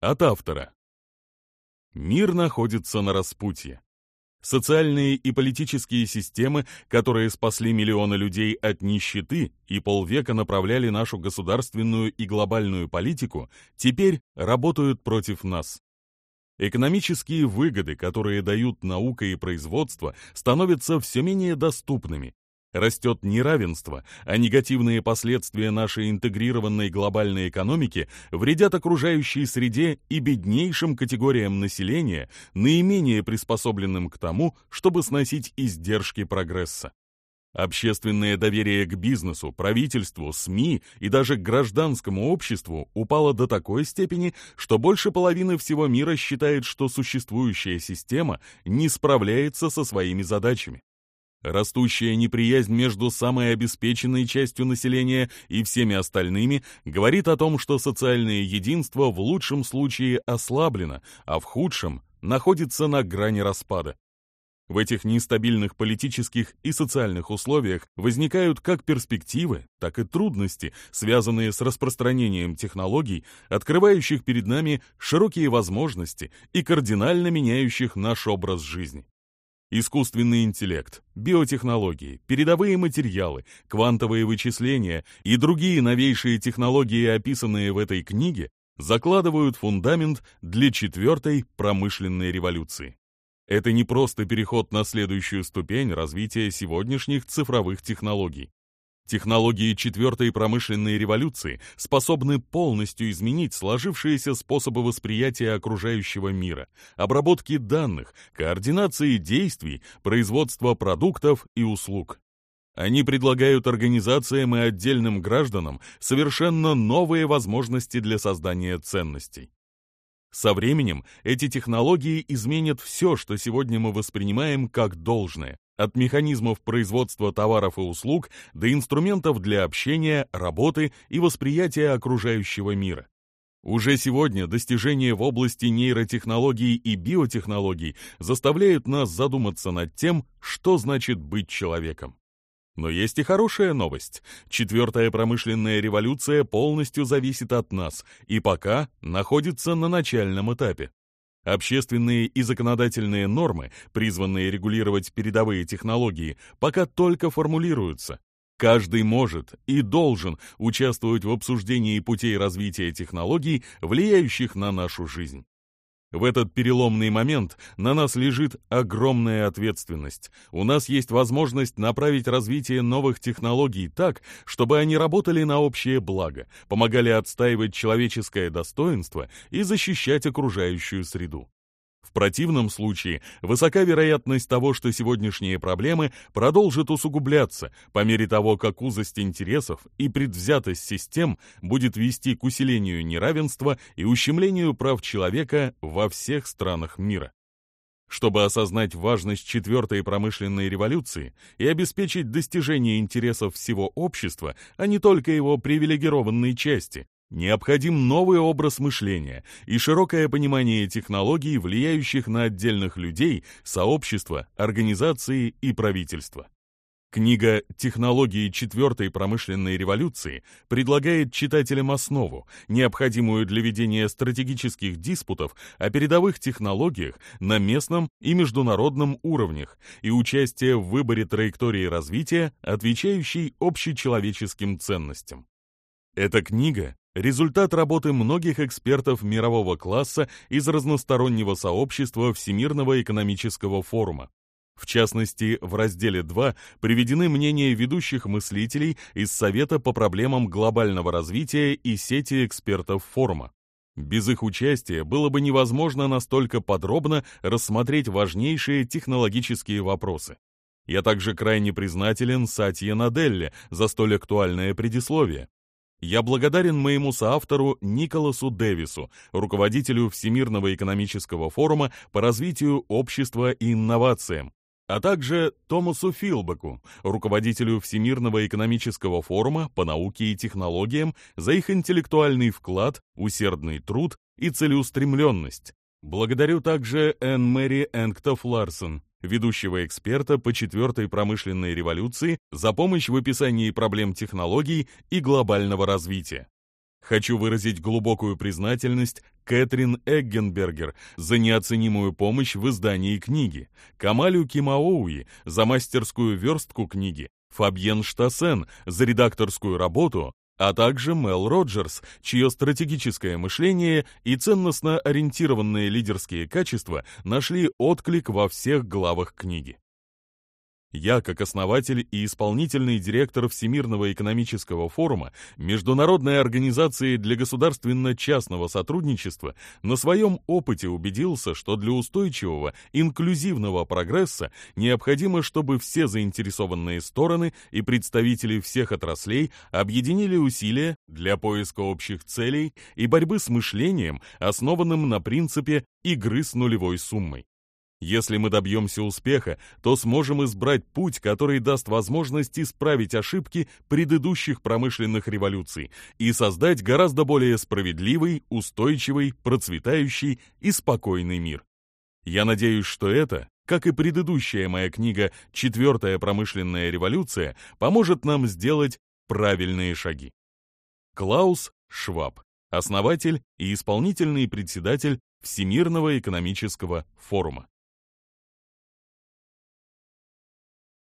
От автора. Мир находится на распутье. Социальные и политические системы, которые спасли миллионы людей от нищеты и полвека направляли нашу государственную и глобальную политику, теперь работают против нас. Экономические выгоды, которые дают наука и производство, становятся все менее доступными, Растет неравенство, а негативные последствия нашей интегрированной глобальной экономики вредят окружающей среде и беднейшим категориям населения, наименее приспособленным к тому, чтобы сносить издержки прогресса. Общественное доверие к бизнесу, правительству, СМИ и даже гражданскому обществу упало до такой степени, что больше половины всего мира считает, что существующая система не справляется со своими задачами. Растущая неприязнь между самой обеспеченной частью населения и всеми остальными говорит о том, что социальное единство в лучшем случае ослаблено, а в худшем находится на грани распада. В этих нестабильных политических и социальных условиях возникают как перспективы, так и трудности, связанные с распространением технологий, открывающих перед нами широкие возможности и кардинально меняющих наш образ жизни. Искусственный интеллект, биотехнологии, передовые материалы, квантовые вычисления и другие новейшие технологии, описанные в этой книге, закладывают фундамент для четвертой промышленной революции. Это не просто переход на следующую ступень развития сегодняшних цифровых технологий. Технологии четвертой промышленной революции способны полностью изменить сложившиеся способы восприятия окружающего мира, обработки данных, координации действий, производства продуктов и услуг. Они предлагают организациям и отдельным гражданам совершенно новые возможности для создания ценностей. Со временем эти технологии изменят все, что сегодня мы воспринимаем как должное, от механизмов производства товаров и услуг до инструментов для общения, работы и восприятия окружающего мира. Уже сегодня достижения в области нейротехнологий и биотехнологий заставляют нас задуматься над тем, что значит быть человеком. Но есть и хорошая новость. Четвертая промышленная революция полностью зависит от нас и пока находится на начальном этапе. Общественные и законодательные нормы, призванные регулировать передовые технологии, пока только формулируются. Каждый может и должен участвовать в обсуждении путей развития технологий, влияющих на нашу жизнь. В этот переломный момент на нас лежит огромная ответственность. У нас есть возможность направить развитие новых технологий так, чтобы они работали на общее благо, помогали отстаивать человеческое достоинство и защищать окружающую среду. В противном случае высока вероятность того, что сегодняшние проблемы продолжат усугубляться по мере того, как узость интересов и предвзятость систем будет вести к усилению неравенства и ущемлению прав человека во всех странах мира. Чтобы осознать важность четвертой промышленной революции и обеспечить достижение интересов всего общества, а не только его привилегированной части, Необходим новый образ мышления и широкое понимание технологий, влияющих на отдельных людей, сообщества, организации и правительства. Книга «Технологии четвертой промышленной революции» предлагает читателям основу, необходимую для ведения стратегических диспутов о передовых технологиях на местном и международном уровнях и участие в выборе траектории развития, отвечающей общечеловеческим ценностям. Эта книга результат работы многих экспертов мирового класса из разностороннего сообщества Всемирного экономического форума. В частности, в разделе 2 приведены мнения ведущих мыслителей из Совета по проблемам глобального развития и сети экспертов форума. Без их участия было бы невозможно настолько подробно рассмотреть важнейшие технологические вопросы. Я также крайне признателен Сатье Наделле за столь актуальное предисловие. Я благодарен моему соавтору Николасу Дэвису, руководителю Всемирного экономического форума по развитию общества и инновациям, а также Томасу Филбеку, руководителю Всемирного экономического форума по науке и технологиям, за их интеллектуальный вклад, усердный труд и целеустремленность. Благодарю также Энн Мэри Энктоф Ларсон, ведущего эксперта по четвертой промышленной революции за помощь в описании проблем технологий и глобального развития. Хочу выразить глубокую признательность Кэтрин Эггенбергер за неоценимую помощь в издании книги, Камалю Кимаоуи за мастерскую верстку книги, Фабьен Штасен за редакторскую работу, а также Мел Роджерс, чье стратегическое мышление и ценностно ориентированные лидерские качества нашли отклик во всех главах книги. Я, как основатель и исполнительный директор Всемирного экономического форума, международной организации для государственно-частного сотрудничества, на своем опыте убедился, что для устойчивого, инклюзивного прогресса необходимо, чтобы все заинтересованные стороны и представители всех отраслей объединили усилия для поиска общих целей и борьбы с мышлением, основанным на принципе игры с нулевой суммой. Если мы добьемся успеха, то сможем избрать путь, который даст возможность исправить ошибки предыдущих промышленных революций и создать гораздо более справедливый, устойчивый, процветающий и спокойный мир. Я надеюсь, что это, как и предыдущая моя книга «Четвертая промышленная революция», поможет нам сделать правильные шаги. Клаус Шваб, основатель и исполнительный председатель Всемирного экономического форума.